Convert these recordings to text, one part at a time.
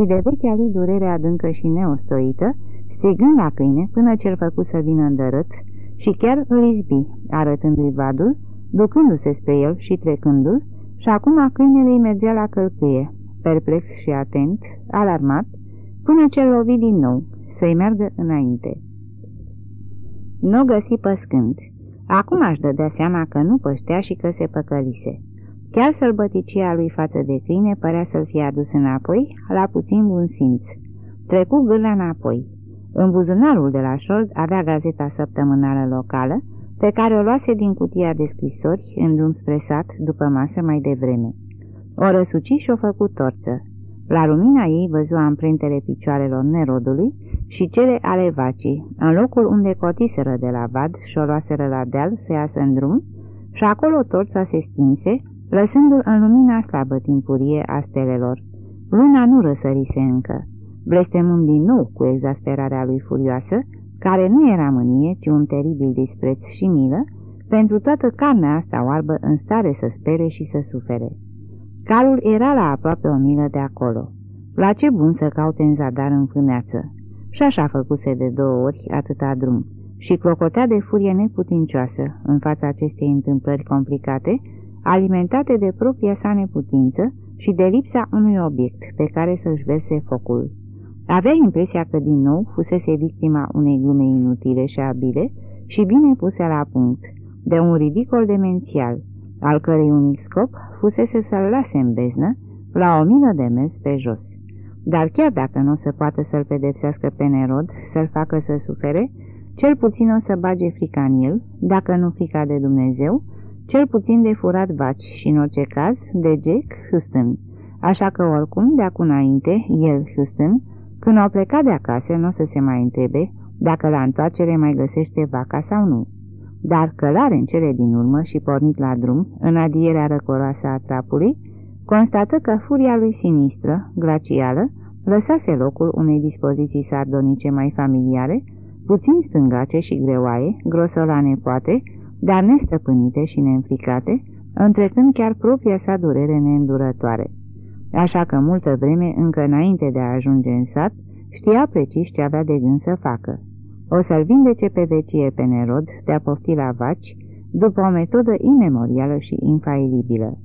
și de vechea lui durere adâncă și neostoită, strigând la câine până ce-l făcu să vină îndărât și chiar îl izbi, arătându-i vadul, ducându-se spre el și trecându-l, și acum câinele îi mergea la călcâie, perplex și atent, alarmat, până ce-l lovi din nou, să-i meargă înainte. Nu găsi păscând. Acum aș dădea seama că nu păștea și că se păcălise. Chiar sălbăticia lui față de câine părea să-l fie adus înapoi, la puțin bun simț. Trecu gârla înapoi. În buzunarul de la șold avea gazeta săptămânală locală, pe care o luase din cutia de scrisori în drum spre sat după masă mai devreme. O răsuci și o făcut torță. La lumina ei văzu amprentele picioarelor nerodului și cele ale vacii, în locul unde cotiseră de la vad și o luaseră la deal să iasă în drum, și acolo torța se stinse, lăsându-l în lumina slabă timpurie a stelelor. Luna nu răsărise încă. Blestemând din nou cu exasperarea lui furioasă, care nu era mânie, ci un teribil dispreț și milă, pentru toată carnea asta oarbă în stare să spere și să sufere. Calul era la aproape o milă de acolo. La ce bun să caute în zadar în fâneață? Și așa făcuse de două ori atâta drum și clocotea de furie neputincioasă în fața acestei întâmplări complicate, alimentate de propria sa neputință și de lipsa unui obiect pe care să-și verse focul. Avea impresia că din nou fusese victima unei glume inutile și abile și bine puse la punct, de un ridicol demențial, al cărei unic scop fusese să-l lase în beznă, la o milă de mers pe jos. Dar chiar dacă nu o să poată să-l pedepsească pe Nerod, să-l facă să sufere, cel puțin o să bage frica în el, dacă nu frica de Dumnezeu, cel puțin de furat vaci și, în orice caz, de Jack Houston. Așa că, oricum, de acum înainte, el, Houston, când au plecat de acasă, nu o să se mai întrebe dacă la întoarcere mai găsește vaca sau nu. Dar călare în cele din urmă și pornit la drum, în adierea răcoroasă a trapului, constată că furia lui sinistră, glacială, lăsase locul unei dispoziții sardonice mai familiare, puțin stângace și greoaie, grosolane poate, dar nestăpânite și neînfricate, întrecând chiar propria sa durere neîndurătoare. Așa că multă vreme, încă înainte de a ajunge în sat, știa precis ce avea de gând să facă. O să-l vindece pe vecie pe Nerod de a pofti la vaci, după o metodă imemorială și infailibilă.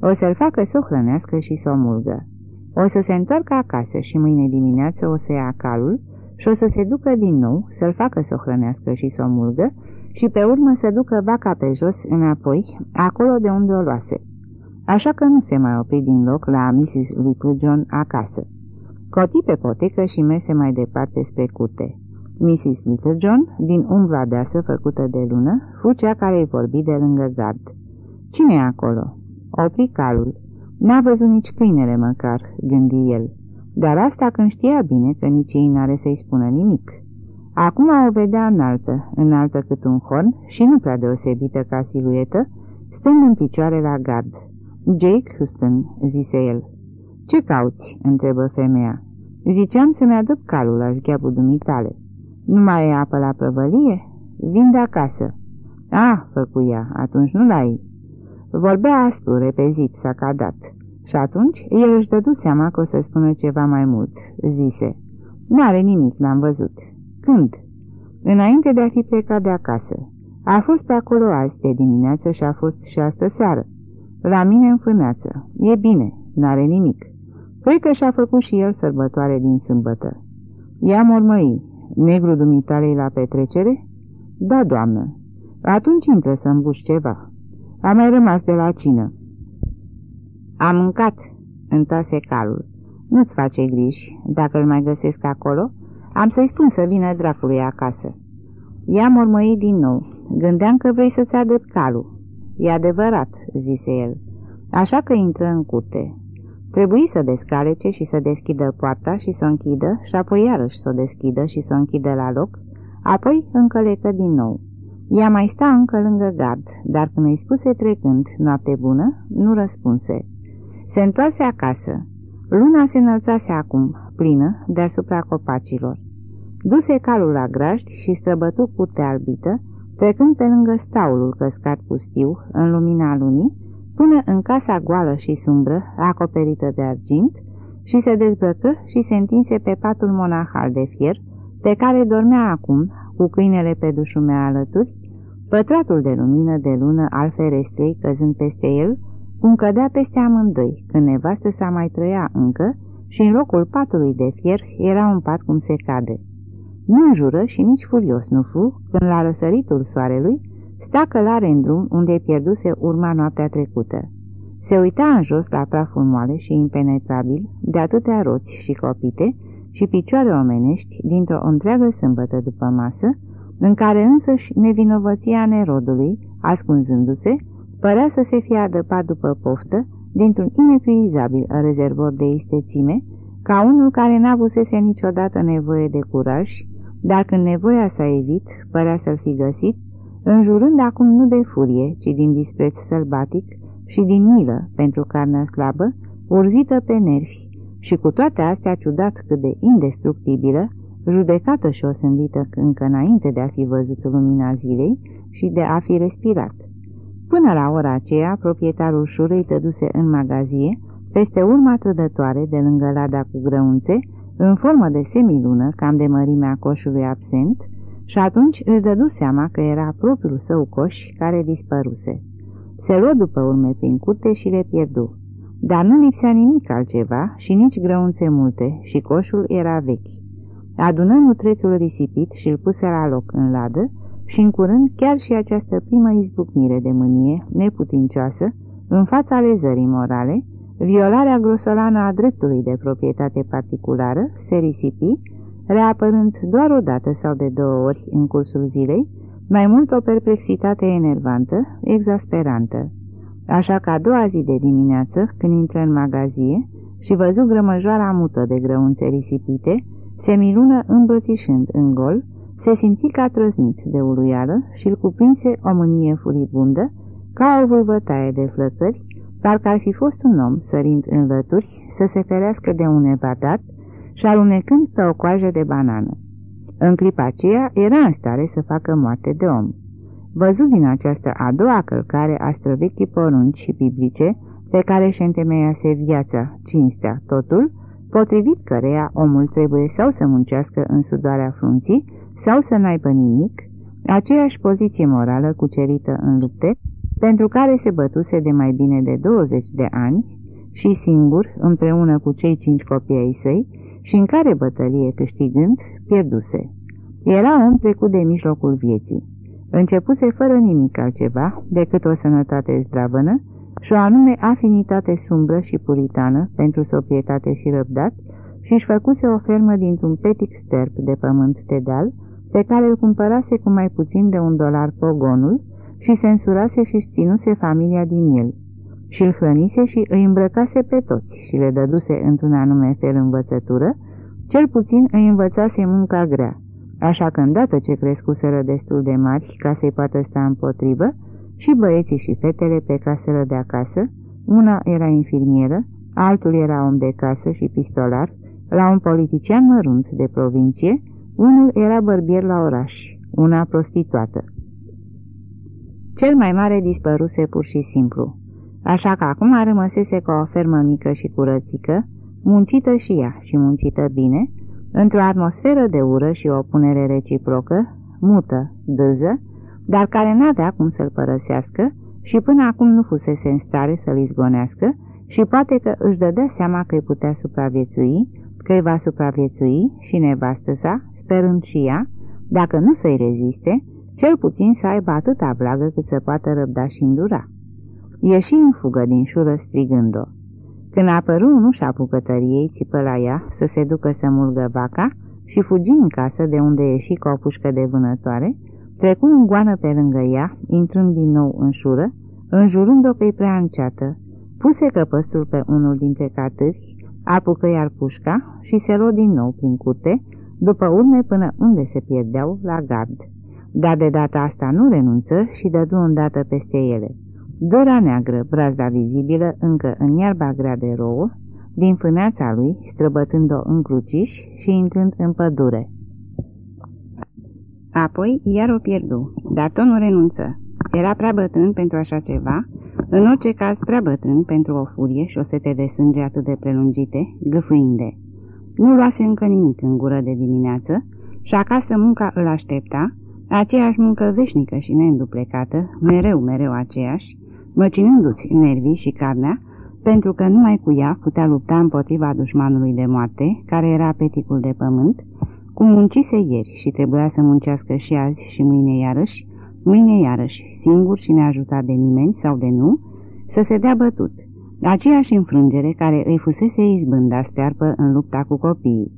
O să-l facă să o hrănească și să o mulgă. O să se întoarcă acasă și mâine dimineață o să ia calul și o să se ducă din nou să-l facă să o hrănească și să o mulgă și pe urmă să ducă vaca pe jos înapoi, acolo de unde o luase. Așa că nu se mai opri din loc la Mrs. Little John acasă. Coti pe potecă și mese mai departe spre curte. Mrs. Little John, din umbra deasă făcută de lună, fu cea care îi vorbi de lângă gard. cine e acolo?" Opri calul. N-a văzut nici câinele măcar," gândi el. Dar asta când știa bine că nici ei n-are să-i spună nimic. Acum o vedea înaltă, înaltă cât un horn și nu prea deosebită ca siluetă, stând în picioare la gard. Jake Houston," zise el. Ce cauți?" întrebă femeia. Ziceam să-mi aduc calul la șgheabul dumitale." Nu mai e apă la prăvălie? Vin de acasă." Ah," făcuia, atunci nu l-ai." Vorbea aspru, repezit, sacadat. Și atunci el își dădu seama că o să spună ceva mai mult. Zise, N-are nimic, l-am văzut." Când?" Înainte de a fi plecat de acasă. A fost pe acolo azi de dimineață și a fost și astă seară. La mine în fâneață. E bine, n-are nimic. Cred că și-a făcut și el sărbătoare din sâmbătă. Ia mormăi, negru dumitalei la petrecere? Da, doamnă. Atunci intră să îmbuși ceva. A mai rămas de la cină. Am mâncat, întoase calul. Nu-ți face griji, dacă îl mai găsesc acolo, am să-i spun să vină dracului acasă. Ia mormăi din nou. Gândeam că vrei să-ți adăp calul. E adevărat, zise el. Așa că intră în curte. Trebuie să descalece și să deschidă poarta și să o închidă și apoi iarăși să o deschidă și să o închidă la loc, apoi încălecă din nou. Ea mai sta încă lângă gard, dar când îi spuse trecând noapte bună, nu răspunse. Se întoarse acasă. Luna se înălțase acum, plină, deasupra copacilor. Duse calul la grajd și străbătu curtea albită, trecând pe lângă staulul căscat pustiu, în lumina lunii, până în casa goală și sumbră, acoperită de argint, și se dezbrăcă și se întinse pe patul monahal de fier, pe care dormea acum, cu câinele pe dușumea alături, pătratul de lumină de lună al ferestrei căzând peste el, cum cădea peste amândoi, când nevastă sa mai trăia încă și în locul patului de fier era un pat cum se cade. Nu înjură și nici furios nu fu, când la răsăritul soarelui, sta călare în drum unde pierduse urma noaptea trecută. Se uita în jos la praful moale și impenetrabil, de atâtea roți și copite și picioare omenești dintr-o întreagă sâmbătă după masă, în care însăși nevinovăția nerodului, ascunzându-se, părea să se fie adăpat după poftă dintr-un inepuizabil rezervor de istețime, ca unul care n-avusese niciodată nevoie de curaj, dar când nevoia s-a evit, părea să-l fi găsit, înjurând acum nu de furie, ci din dispreț sălbatic și din milă pentru carnea slabă, urzită pe nervi, și cu toate astea ciudat cât de indestructibilă, judecată și osândită încă înainte de a fi văzut lumina zilei și de a fi respirat. Până la ora aceea, proprietarul șurei tăduse în magazie, peste urma trădătoare de lângă lada cu grăunțe, în formă de semilună, cam de mărimea coșului absent, și atunci își dădu seama că era propriul său coș care dispăruse. Se luă după urme prin curte și le pierdu. Dar nu lipsea nimic altceva și nici grăunțe multe și coșul era vechi. Adună nutrețul risipit și îl puse la loc în ladă și în curând chiar și această primă izbucnire de mânie neputincioasă în fața lezării morale, violarea grosolană a dreptului de proprietate particulară se risipi, reapărând doar o dată sau de două ori în cursul zilei, mai mult o perplexitate enervantă, exasperantă. Așa că a doua zi de dimineață, când intră în magazie și văzu grămăjoara mută de grăunțe risipite, semilună îmbrățișând în gol, se simți ca trăznit de uluială și îl cuprinse o mânie furibundă, ca o vâlvătaie de flăcări, parcă ar fi fost un om sărind în lături să se ferească de un evadat și alunecând pe o coajă de banană. În clipa aceea era în stare să facă moarte de om. Văzut din această a doua călcare a străvechii porunci biblice, pe care și întemeiase viața, cinstea, totul, potrivit căreia omul trebuie sau să muncească în sudoarea frunții, sau să n-aibă nimic, aceeași poziție morală cucerită în lupte, pentru care se bătuse de mai bine de 20 de ani și singur, împreună cu cei cinci copii ai săi, și în care bătălie câștigând, pierduse. Era om trecut de mijlocul vieții. Începuse fără nimic altceva decât o sănătate zdravănă și o anume afinitate sumbră și puritană pentru soprietate și răbdat și își făcuse o fermă dintr-un petic sterp de pământ de deal, pe care îl cumpărase cu mai puțin de un dolar pogonul și se însurase și-și ținuse familia din el. Și îl hrănise și îi îmbrăcase pe toți și le dăduse într-un anume fel învățătură, cel puțin îi învățase munca grea, așa că îndată ce crescuseră destul de mari ca să-i poată sta împotrivă, și băieții și fetele pe caseră de acasă, una era infirmieră, altul era om de casă și pistolar, la un politician mărunt de provincie, unul era bărbier la oraș, una prostituată. Cel mai mare dispăruse pur și simplu, așa că acum rămăsese ca o fermă mică și curățică, muncită și ea și muncită bine, într-o atmosferă de ură și o punere reciprocă, mută, dâză, dar care n-avea cum să-l părăsească și până acum nu fusese în stare să-l izgonească și poate că își dădea seama că îi putea supraviețui, că îi va supraviețui și nevastă sa, sperând și ea, dacă nu să-i reziste, cel puțin să aibă atâta vlagă cât să poată răbda și îndura. Ieși în fugă din șură strigând-o. Când apăru în ușa bucătăriei, țipă la ea să se ducă să mulgă vaca și fugi în casă de unde ieși cu o pușcă de vânătoare, trecu în goană pe lângă ea, intrând din nou în șură, înjurând-o că-i prea înceată, puse căpăstul pe unul dintre catâri apucă iar pușca și se luă din nou prin curte, după urme până unde se pierdeau la gard. Dar de data asta nu renunță și dădu îndată peste ele. Dora neagră, brazda vizibilă încă în iarba grea de rouă, din fâneața lui, străbătând-o în cruciș și intrând în pădure. Apoi iar o pierdu, dar tot nu renunță. Era prea bătrân pentru așa ceva În orice caz, prea bătrân pentru o furie și o sete de sânge atât de prelungite, gâfâinde. Nu luase încă nimic în gură de dimineață și acasă munca îl aștepta, aceeași muncă veșnică și neînduplecată, mereu, mereu aceeași, măcinându-ți nervii și carnea, pentru că numai cu ea putea lupta împotriva dușmanului de moarte, care era peticul de pământ, cum muncise ieri și trebuia să muncească și azi și mâine iarăși, mâine iarăși, singur și neajutat de nimeni sau de nu, să se dea bătut. Aceeași înfrângere care îi fusese izbânda stearpă în lupta cu copiii.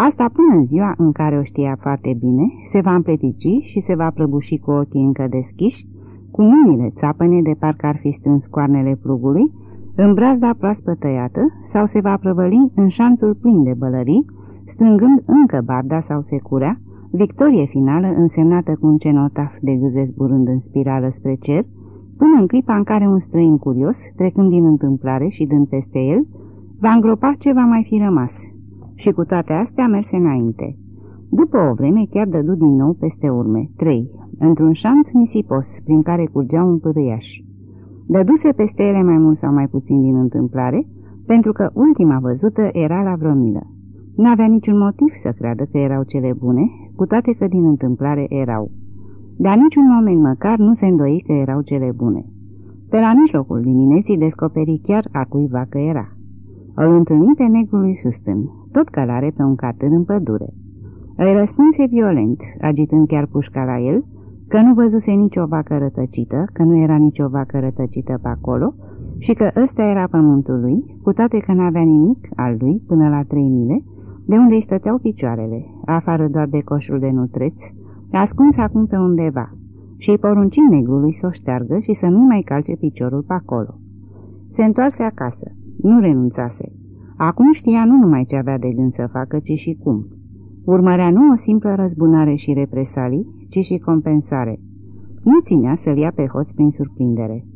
Asta până în ziua în care o știa foarte bine, se va împletici și se va prăbuși cu ochii încă deschiși, cu mâinile țapăne de parcă ar fi strâns coarnele plugului, în brazda proaspăt tăiată sau se va prăvăli în șanțul plin de bălării, strângând încă barda sau securea, victorie finală însemnată cu un cenotaf de gâze zburând în spirală spre cer, până în clipa în care un străin curios, trecând din întâmplare și dând peste el, va îngropa ce va mai fi rămas. Și cu toate astea merse înainte. După o vreme chiar dădu din nou peste urme, trei, într-un șanț nisipos prin care curgea un pârâiaș. Dăduse peste ele mai mult sau mai puțin din întâmplare, pentru că ultima văzută era la vreo milă. N-avea niciun motiv să creadă că erau cele bune, cu toate că din întâmplare erau. Dar niciun moment măcar nu se îndoi că erau cele bune. Pe la mijlocul dimineții descoperi chiar a cuiva că era. Îl întâlni pe negrul lui Houston, tot călare pe un catân în pădure. Îi răspunse violent, agitând chiar pușca la el, că nu văzuse nicio vacă rătăcită, că nu era nicio vacă rătăcită pe acolo și că ăsta era pământul lui, cu toate că n-avea nimic al lui până la trei mile, de unde îi stăteau picioarele, afară doar de coșul de nutreți, ascuns acum pe undeva, și îi porunci negrului să o șteargă și să nu mai calce piciorul pe acolo. Se întoarse acasă, nu renunțase. Acum știa nu numai ce avea de gând să facă, ci și cum. Urmărea nu o simplă răzbunare și represalii, ci și compensare. Nu ținea să-l ia pe hoț prin surprindere.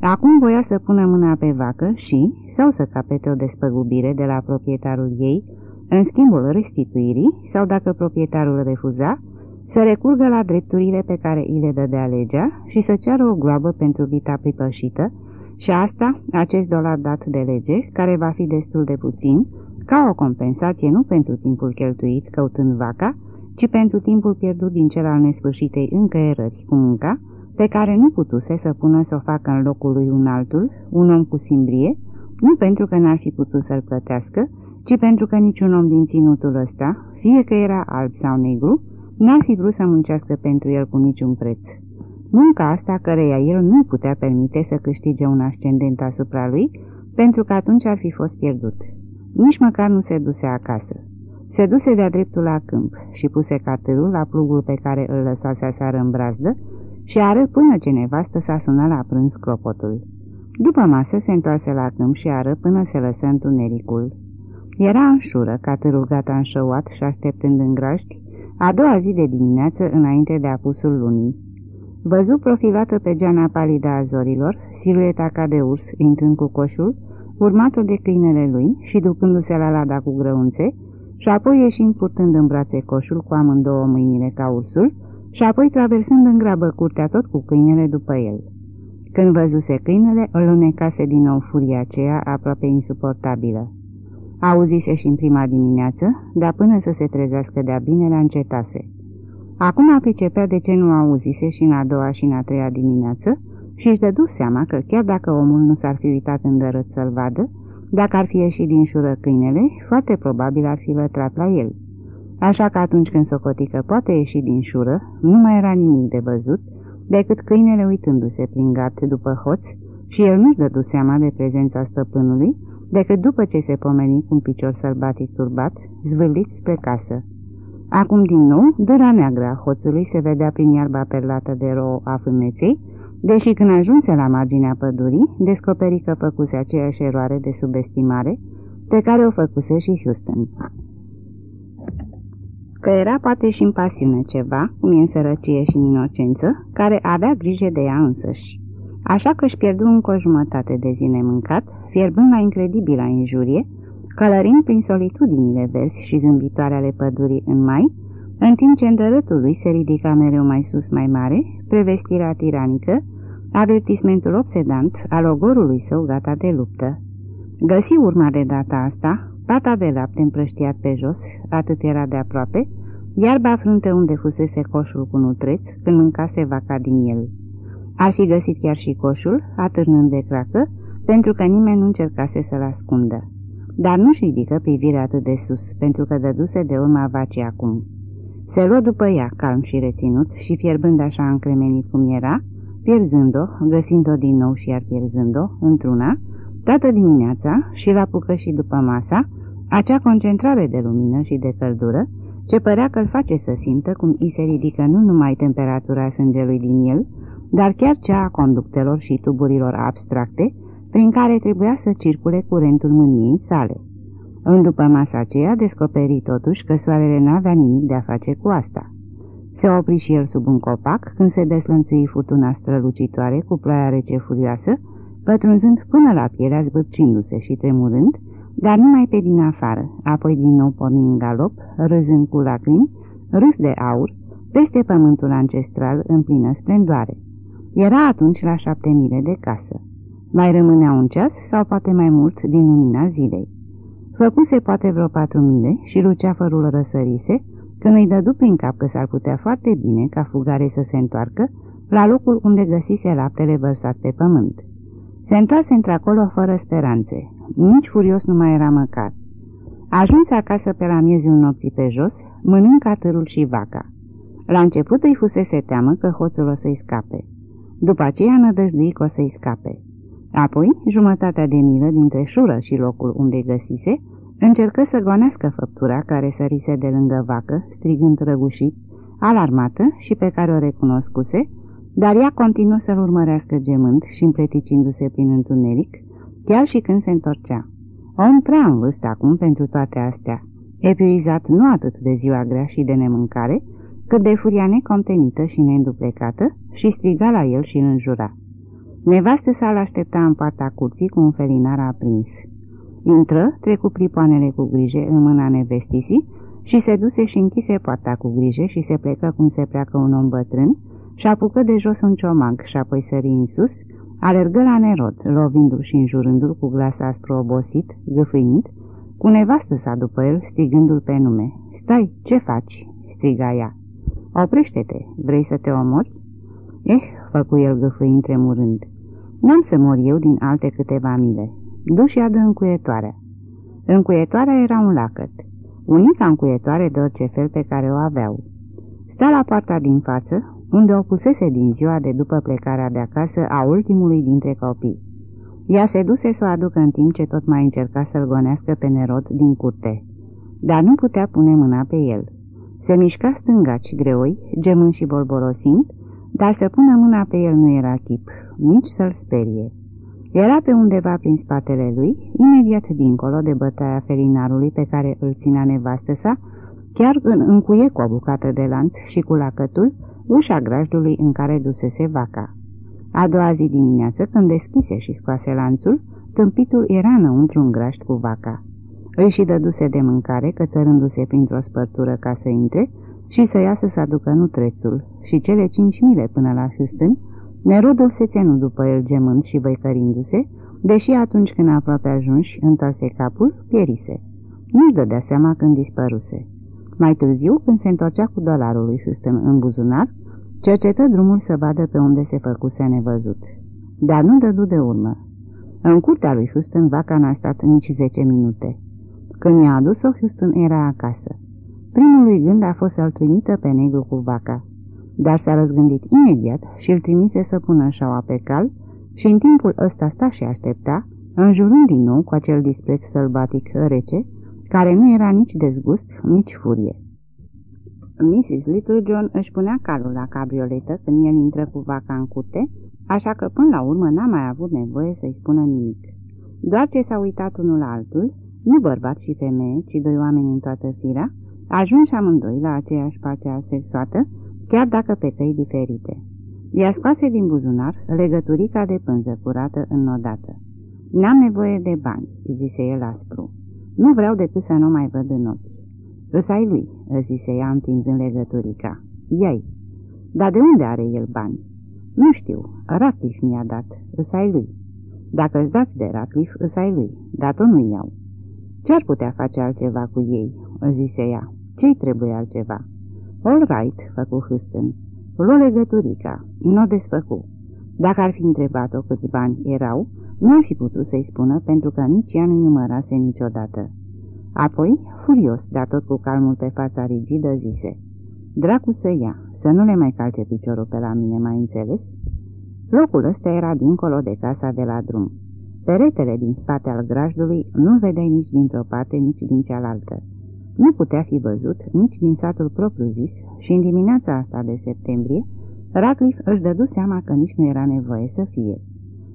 Acum voia să pună mâna pe vacă și, sau să capete o despăgubire de la proprietarul ei, în schimbul restituirii, sau dacă proprietarul refuza, să recurgă la drepturile pe care îi le dădea legea și să ceară o gloabă pentru vita pripășită, și asta, acest dolar dat de lege, care va fi destul de puțin, ca o compensație nu pentru timpul cheltuit căutând vaca, ci pentru timpul pierdut din cel al nesfârșitei încăierări cu munca, pe care nu putuse să pună să o facă în locul lui un altul, un om cu simbrie, nu pentru că n-ar fi putut să-l plătească, ci pentru că niciun om din ținutul ăsta, fie că era alb sau negru, n-ar fi vrut să muncească pentru el cu niciun preț. Munca asta căreia el nu putea permite să câștige un ascendent asupra lui, pentru că atunci ar fi fost pierdut. Nici măcar nu se duse acasă. Se duse de-a dreptul la câmp și puse catârul la plugul pe care îl lăsase aseară în brazdă și ară până ce nevastă s-a sunat la prânz clopotul. După masă se întoarse la câmp și ară până se lăsă întunericul. Era în șură, catârul gata înșăuat și așteptând în graști, a doua zi de dimineață înainte de apusul lunii. Văzu profilată pe geana palidă a zorilor, silueta ca de urs, intrând cu coșul, urmată de câinele lui și ducându-se la lada cu grăunțe, și apoi ieșind purtând în brațe coșul cu amândouă mâinile ca ursul, și apoi traversând în grabă curtea tot cu câinele după el. Când văzuse câinele, îl unecase din nou furia aceea aproape insuportabilă. Auzise și în prima dimineață, dar până să se trezească de-a bine, la încetase. Acum pricepea de ce nu auzise și în a doua și în a treia dimineață și își dădu seama că chiar dacă omul nu s-ar fi uitat îndărât să-l vadă, dacă ar fi ieșit din șură câinele, foarte probabil ar fi lătrat la el. Așa că atunci când socotică poate ieși din șură, nu mai era nimic de văzut, decât câinele uitându-se prin gat după hoț și el nu-și dădu seama de prezența stăpânului, decât după ce se pomeni cu un picior sălbatic turbat, zvârlit spre casă. Acum din nou, dăra neagră a hoțului se vedea prin iarba perlată de rouă a fâneței, deși când ajunse la marginea pădurii, descoperi că făcuse aceeași eroare de subestimare pe care o făcuse și Houston. Că era poate și în pasiune ceva, cum e în sărăcie și în inocență, care avea grijă de ea însăși. Așa că își pierdu încă o jumătate de zi nemâncat, fierbând la incredibila injurie, călărind prin solitudinile verzi și zâmbitoare ale pădurii în mai, în timp ce îndărătul lui se ridica mereu mai sus mai mare, prevestirea tiranică, avertismentul obsedant al ogorului său gata de luptă. Găsi urma de data asta, pata de lapte împrăștiat pe jos, atât era de aproape, iarba frunte unde fusese coșul cu nutreț când mâncase vaca din el. Ar fi găsit chiar și coșul, atârnând de cracă, pentru că nimeni nu încercase să-l ascundă. Dar nu-și ridică privirea atât de sus, pentru că dăduse de urma vacii acum. Se luă după ea, calm și reținut, și fierbând așa încremenit cum era, pierzând-o, găsind-o din nou și iar pierzând-o, într-una, toată dimineața și la pucă și după masa, acea concentrare de lumină și de căldură, ce părea că îl face să simtă cum îi se ridică nu numai temperatura sângelui din el, dar chiar cea a conductelor și tuburilor abstracte, prin care trebuia să circule curentul mâniei sale. În după masa aceea descoperi totuși că soarele n-avea nimic de a face cu asta. Se opri și el sub un copac când se deslănțui furtuna strălucitoare cu ploaia rece furioasă, pătrunzând până la pielea zbârcindu-se și tremurând, dar numai pe din afară, apoi din nou porni în galop, râzând cu lacrimi, râs de aur, peste pământul ancestral în plină splendoare. Era atunci la șapte mile de casă. Mai rămânea un ceas sau poate mai mult din lumina zilei. Făcuse poate vreo patru mile și luceafărul răsărise, când îi dădu prin cap că s-ar putea foarte bine ca fugare să se întoarcă la locul unde găsise laptele vărsat pe pământ. Se întoarse într-acolo fără speranțe. Nici furios nu mai era măcar. Ajuns acasă pe la miezul nopții pe jos, mănâncă târul și vaca. La început îi fusese teamă că hoțul o să-i scape. După aceea nădăjdui că o să-i scape. Apoi, jumătatea de milă dintre șură și locul unde găsise, încercă să gonească făptura care sărise de lângă vacă, strigând răgușit, alarmată și pe care o recunoscuse, dar ea continuă să-l urmărească gemând și împleticindu-se prin întuneric, chiar și când se întorcea. Om prea în vârstă acum pentru toate astea, epuizat nu atât de ziua grea și de nemâncare, cât de furia necontenită și neînduplecată și striga la el și îl înjura. Nevastă sa l aștepta în partea curții cu un felinar aprins. Intră, trecu pripoanele cu grijă în mâna nevestisii și se duse și închise poarta cu grijă și se plecă cum se pleacă un om bătrân și apucă de jos un ciomag și apoi sări în sus, alergă la nerod, lovindu-l și înjurându-l cu glas aspru obosit, gâfâind, cu nevastă sa după el, strigându-l pe nume. Stai, ce faci?" striga ea. Oprește-te, vrei să te omori?" Eh, făcu el gâfâind tremurând. N-am să mor eu din alte câteva mile. Du și adă încuietoarea. Încuietoarea era un lacăt, unica încuietoare de orice fel pe care o aveau. Sta la partea din față, unde o pusese din ziua de după plecarea de acasă a ultimului dintre copii. Ea se duse să o aducă în timp ce tot mai încerca să-l gonească pe Nerod din curte, dar nu putea pune mâna pe el. Se mișca stângaci greoi, gemând și bolborosind, dar să pună mâna pe el nu era chip, nici să-l sperie. Era pe undeva prin spatele lui, imediat dincolo de bătaia felinarului pe care îl ținea nevastă sa, chiar în încuie cu o bucată de lanț și cu lacătul, ușa grajdului în care dusese vaca. A doua zi dimineață, când deschise și scoase lanțul, tâmpitul era înăuntru un grajd cu vaca. Își și dăduse de mâncare, cățărându-se printr-o spărtură ca să intre și să iasă să aducă nutrețul și cele cinci mile până la Houston, Nerodul se țenu după el gemând și văicărindu-se, deși atunci când aproape ajunși, întoarse capul, pierise. Nu-și dădea seama când dispăruse. Mai târziu, când se întorcea cu dolarul lui Houston în buzunar, cercetă drumul să vadă pe unde se făcuse nevăzut. Dar nu dădu de urmă. În curtea lui Houston vaca n-a stat nici zece minute. Când i-a adus-o, Houston era acasă. Primul lui gând a fost să-l trimită pe negru cu vaca, dar s-a răzgândit imediat și îl trimise să pună șaua pe cal și în timpul ăsta sta și aștepta, înjurând din nou cu acel dispreț sălbatic rece, care nu era nici dezgust, nici furie. Mrs. Little John își punea calul la cabrioletă când el intră cu vaca în curte, așa că până la urmă n-a mai avut nevoie să-i spună nimic. Doar ce s-a uitat unul la altul, nu bărbat și femeie, ci doi oameni în toată firea, ajunși amândoi la aceeași pace asexuată, chiar dacă pe căi diferite. Ea scoase din buzunar legăturica de pânză curată înodată. N-am nevoie de bani," zise el aspru. Nu vreau decât să nu mai văd în ochi." Îs ai lui," zise ea întinzând legăturica. Iai." Dar de unde are el bani?" Nu știu, Ratliff mi-a dat, îs ai lui. Dacă îți dați de Ratliff, îs ai lui, dar tu nu iau. Ce-ar putea face altceva cu ei?" zise ea. Ce-i trebuie altceva?" All right," făcu Houston. Luă legăturica, nu o desfăcu. Dacă ar fi întrebat-o câți bani erau, nu ar fi putut să-i spună pentru că nici ea nu numărase niciodată. Apoi, furios, dar tot cu calmul pe fața rigidă, zise Dracu să ia, să nu le mai calce piciorul pe la mine, mai înțeles? Locul ăsta era dincolo de casa de la drum. Peretele din spate al grajdului nu vedeai nici dintr-o parte, nici din cealaltă. Nu putea fi văzut nici din satul propriu-zis și în dimineața asta de septembrie, Ratliff își dădu seama că nici nu era nevoie să fie.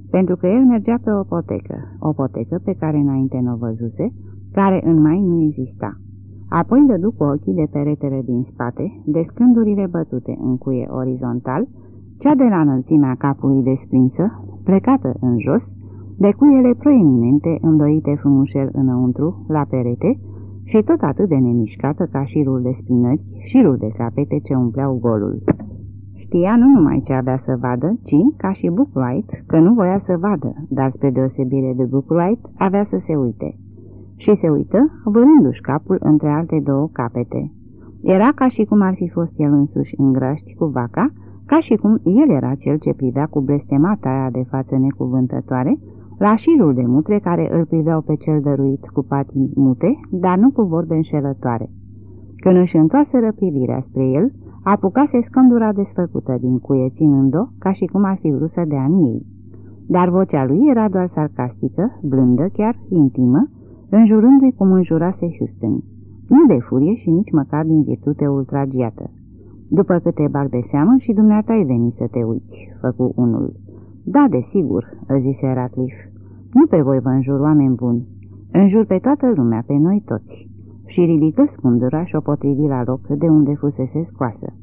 Pentru că el mergea pe o potecă, o potecă pe care înainte nu o văzuse, care în mai nu exista. Apoi dădu cu ochii de peretele din spate, de scândurile bătute în cuie orizontal, cea de la înălțimea capului desprinsă, plecată în jos, de cuiele proeminente îndoite frumușel înăuntru, la perete, și tot atât de nemișcată ca șirul de spinări, șirul de capete ce umpleau golul. Știa nu numai ce avea să vadă, ci, ca și Bookwright, că nu voia să vadă, dar spre deosebire de Bookwright, avea să se uite. Și se uită, vârându-și capul între alte două capete. Era ca și cum ar fi fost el însuși în graști cu vaca, ca și cum el era cel ce privea cu blestemata aia de față necuvântătoare, la șirul de mutre care îl priveau pe cel dăruit cu patii mute, dar nu cu vorbe înșelătoare. Când își întoarseră privirea spre el, apucase scândura desfăcută din cuie ținând-o, ca și cum ar fi vrut să dea în ei. Dar vocea lui era doar sarcastică, blândă, chiar intimă, înjurându-i cum înjurase Houston. Nu de furie și nici măcar din virtute ultragiată. După câte bag de seamă și dumneata ai venit să te uiți, făcu unul. Da, desigur, zise Ratliff. Nu pe voi vă înjur, oameni buni. Înjur pe toată lumea, pe noi toți. Și ridică scundura și o potrivi la loc de unde fusese scoasă.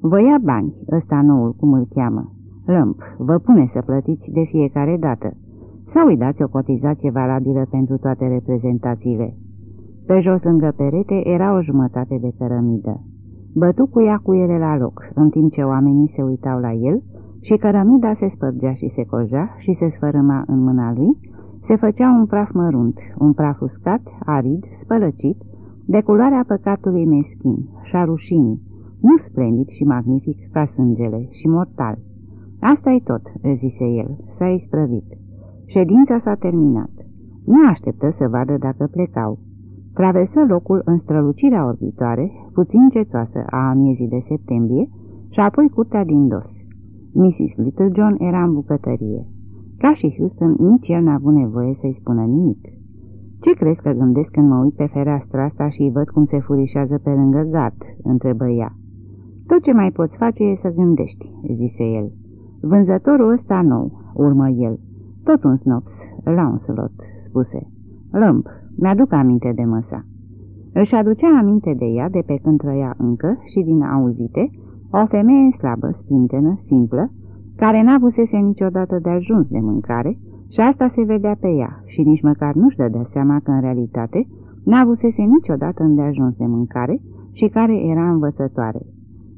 Vă ia bani, ăsta noul, cum îl cheamă. Lămp, vă pune să plătiți de fiecare dată. Sau îi dați o cotizație valabilă pentru toate reprezentațiile. Pe jos lângă perete era o jumătate de cărămidă. Bătu cu ea cu ele la loc, în timp ce oamenii se uitau la el și cărămida se spărgea și se cojea și se sfărâma în mâna lui, se făcea un praf mărunt, un praf uscat, arid, spălăcit, de culoarea păcatului meschin și a rușinii, nu splendid și magnific ca sângele și mortal. asta e tot," zise el, s-a isprăvit. Ședința s-a terminat. Nu așteptă să vadă dacă plecau. Traversă locul în strălucirea orbitoare, puțin cetoasă a amiezii de septembrie, și apoi curtea din dos. Mrs. Littlejohn era în bucătărie. Ca și Houston, nici el n-a avut nevoie să-i spună nimic. Ce crezi că gândesc când mă uit pe fereastra asta și văd cum se furișează pe lângă gard?" întrebă ea. Tot ce mai poți face e să gândești," zise el. Vânzătorul ăsta nou," urmă el. Tot un snops, Lancelot," spuse. Lămp, mi-aduc aminte de măsa." Își aducea aminte de ea de pe când trăia încă și din auzite, o femeie slabă, sprintenă, simplă, care n-avusese niciodată de ajuns de mâncare și asta se vedea pe ea și nici măcar nu-și dădea seama că în realitate n-avusese niciodată îndeajuns de mâncare și care era învățătoare.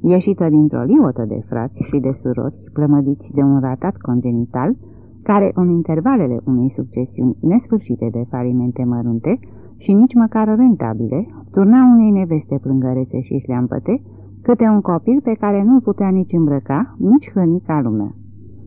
Ieșită dintr-o liotă de frați și de surori plămădiți de un ratat congenital, care în intervalele unei succesiuni nesfârșite de falimente mărunte și nici măcar rentabile, turna unei neveste plângărețe și șleampăte, câte un copil pe care nu-l putea nici îmbrăca, nici hrăni ca lumea.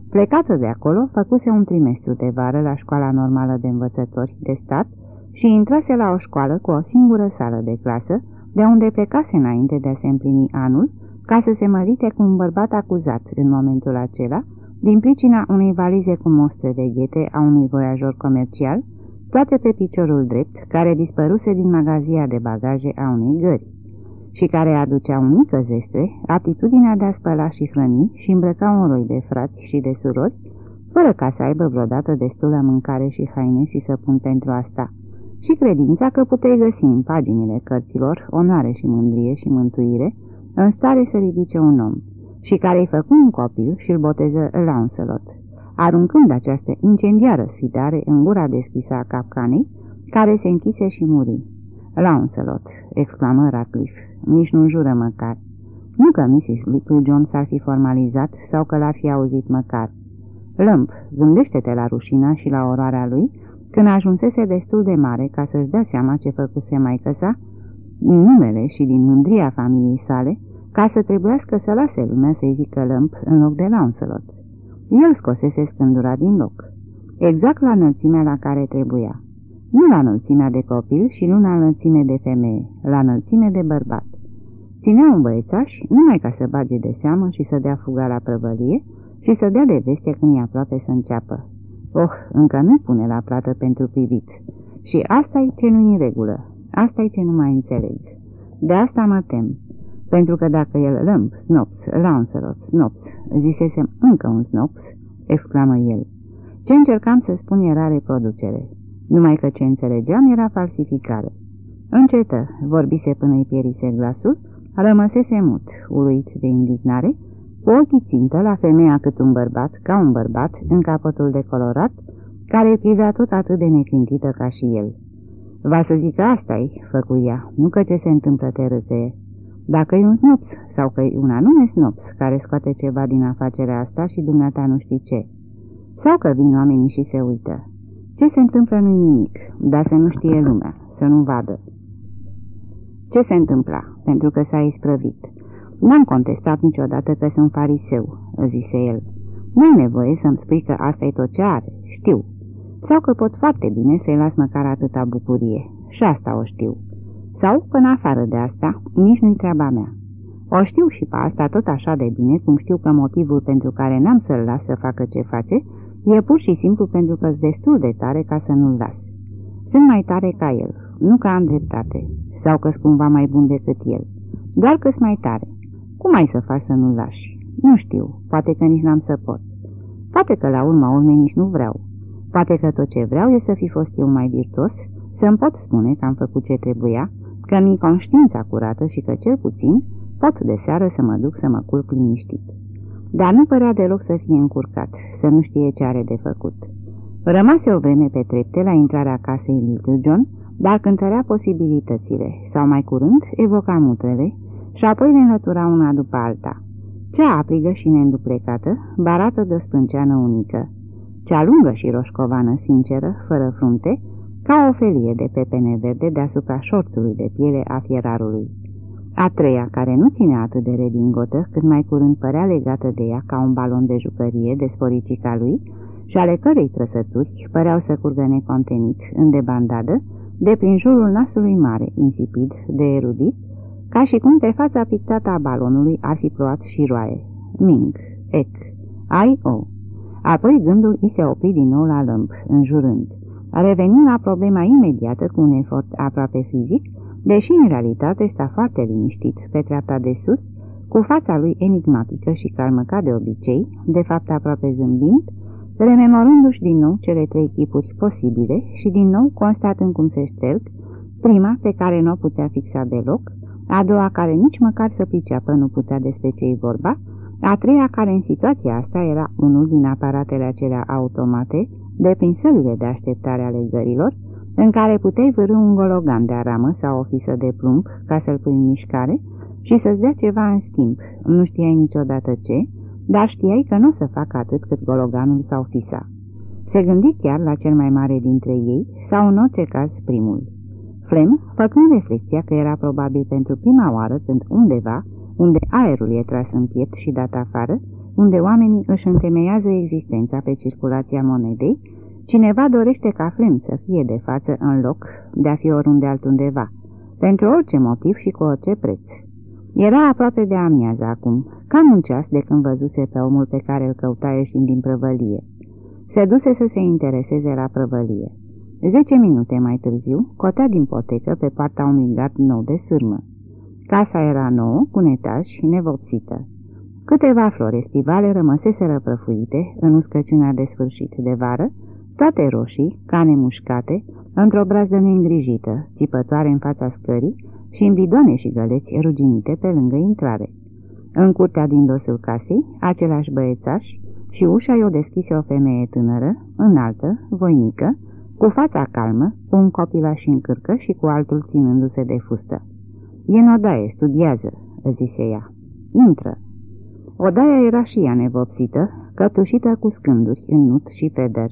Plecată de acolo, făcuse un trimestru de vară la școala normală de învățători de stat și intrase la o școală cu o singură sală de clasă, de unde plecase înainte de a se împlini anul, ca să se mărite cu un bărbat acuzat în momentul acela, din pricina unei valize cu mostre de ghete a unui voiajor comercial, toate pe piciorul drept, care dispăruse din magazia de bagaje a unei gări și care aducea un mică zestre, atitudinea de a spăla și hrăni și îmbrăca un roi de frați și de surori, fără ca să aibă vreodată destulă mâncare și haine și să pun pentru asta, și credința că puteai găsi în paginile cărților onoare și mândrie și mântuire, în stare să ridice un om, și care îi făcu un copil și îl boteză Lancelot, aruncând această incendiară sfidare în gura deschisă a capcanei, care se închise și muri. Lancelot, exclamă Ratcliffe, nici nu jură măcar. Nu că Mrs. Little John s-ar fi formalizat sau că l-ar fi auzit măcar. Lămp, gândește-te la rușina și la oroarea lui, când ajunsese destul de mare ca să-și dea seama ce făcuse mai sa, din numele și din mândria familiei sale, ca să trebuiască să lase lumea să-i zică lămp în loc de Lancelot. El scosese scândura din loc, exact la înălțimea la care trebuia. Nu la înălțimea de copil și nu la înălțime de femeie, la înălțime de bărbat. Ținea un băiețaș numai ca să bage de seamă și să dea fuga la prăvălie și să dea de veste când e aproape să înceapă. Oh, încă nu pune la plată pentru privit. Și asta e ce nu-i în regulă. asta e ce nu mai înțeleg. De asta mă tem. Pentru că dacă el lămp, snops, Lancelot, snops, zisesem încă un snops, exclamă el. Ce încercam să spun era reproducere. Numai că ce înțelegeam era falsificare. Încetă, vorbise până-i pierise glasul, rămăsese mut, uluit de indignare, cu ochii țintă la femeia cât un bărbat, ca un bărbat, în capătul decolorat, care privea tot atât de neclintită ca și el. Va să zic că asta-i, făcuia, nu că ce se întâmplă te râcăie. Dacă e un snops sau că e un anume snops care scoate ceva din afacerea asta și dumneata nu știi ce. Sau că vin oamenii și se uită. Ce se întâmplă nu-i nimic, dar să nu știe lumea, să nu vadă. Ce se întâmpla? Pentru că s-a isprăvit. N-am contestat niciodată că sunt fariseu, zise el. Nu ai nevoie să-mi spui că asta e tot ce are, știu. Sau că pot foarte bine să-i las măcar atâta bucurie, și asta o știu. Sau că în afară de asta, nici nu-i treaba mea. O știu și pe asta tot așa de bine cum știu că motivul pentru care n-am să-l las să facă ce face e pur și simplu pentru că-s destul de tare ca să nu-l las. Sunt mai tare ca el, nu că am dreptate, sau că-s cumva mai bun decât el, doar că-s mai tare. Cum ai să faci să nu-l lași? Nu știu, poate că nici n-am să pot. Poate că la urma urmei nici nu vreau. Poate că tot ce vreau e să fi fost eu mai virtuos, să-mi pot spune că am făcut ce trebuia, că mi-i conștiința curată și că cel puțin pot de seară să mă duc să mă culc liniștit. Dar nu părea deloc să fie încurcat, să nu știe ce are de făcut. Rămase o vreme pe trepte la intrarea casei Little John, dar cântărea posibilitățile, sau mai curând evoca mutrele, și apoi le înlătura una după alta. Cea aprigă și neînduplecată, barată de o sprânceană unică. Cea lungă și roșcovană, sinceră, fără frunte, ca o felie de pepene verde deasupra șorțului de piele a fierarului. A treia, care nu ținea atât de redingotă, cât mai curând părea legată de ea ca un balon de jucărie de sporicica lui, și ale cărei trăsături păreau să curgă necontenit, în debandadă, de prin jurul nasului mare, insipid, de erudit, ca și cum pe fața pictată a balonului ar fi plouat și roaie. Ming, ec, ai, o. Apoi gândul i se opri din nou la lămp, înjurând. Revenind la problema imediată cu un efort aproape fizic, deși în realitate sta foarte liniștit pe treapta de sus, cu fața lui enigmatică și calmă ca de obicei, de fapt aproape zâmbind, rememorându-și din nou cele trei chipuri posibile și din nou constatând cum se șterg, prima pe care nu o putea fixa deloc, a doua care nici măcar să priceapă nu putea despre ce-i vorba, a treia care în situația asta era unul din aparatele acelea automate, de prin sălile de așteptare ale gărilor, în care puteai vârâ un gologan de aramă sau o fisă de plumb ca să-l pui în mișcare și să-ți dea ceva în schimb. Nu știai niciodată ce, dar știai că nu o să facă atât cât gologanul sau fisa. Se gândi chiar la cel mai mare dintre ei sau în orice caz primul. Flem, făcând reflexia că era probabil pentru prima oară când undeva, unde aerul e tras în piept și dat afară, unde oamenii își întemeiază existența pe circulația monedei, cineva dorește ca Flem să fie de față în loc de a fi oriunde altundeva, pentru orice motiv și cu orice preț. Era aproape de amiază acum, cam un ceas de când văzuse pe omul pe care îl căuta ieșind din prăvălie. Se duse să se intereseze la prăvălie. Zece minute mai târziu, cotea din potecă pe partea unui gard nou de sârmă. Casa era nouă, cu un etaj și nevopsită. Câteva flori estivale rămăseseră prăfuite în uscăciunea de sfârșit de vară, toate roșii, cane mușcate, într-o brazdă neîngrijită, țipătoare în fața scării și în bidoane și găleți ruginite pe lângă intrare. În curtea din dosul casei, același băiețaș și ușa i-o deschise o femeie tânără, înaltă, voinică, cu fața calmă, cu un copilaș în cârcă și cu altul ținându-se de fustă. E în odaie, studiază," zise ea. Intră! Odaia era și ea nevopsită, cătușită cu scânduri în nut și feder.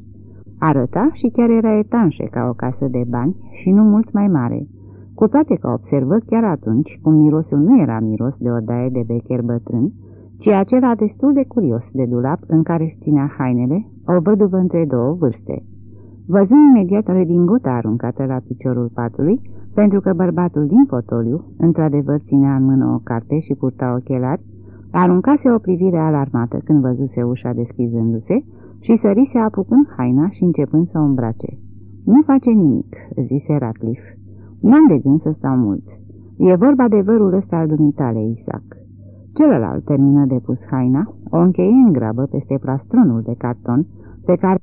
Arăta și chiar era etanșe ca o casă de bani și nu mult mai mare. Cu toate că observă chiar atunci, cum mirosul nu era miros de odaie de becher bătrân, ci acela destul de curios de dulap în care își ținea hainele, o văduvă între două vârste. Văzând imediat redinguta aruncată la piciorul patului, pentru că bărbatul din fotoliu, într-adevăr ținea în mână o carte și purta ochelari, aruncase o privire alarmată când văzuse ușa deschizându-se și sărise apucând haina și începând să o îmbrace. Nu face nimic," zise Ratcliffe. N-am de gând să stau mult. E vorba de vărul ăsta al dumitale, Isaac." Celălalt termină de pus haina, o încheie în grabă peste plastronul de carton pe care